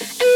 And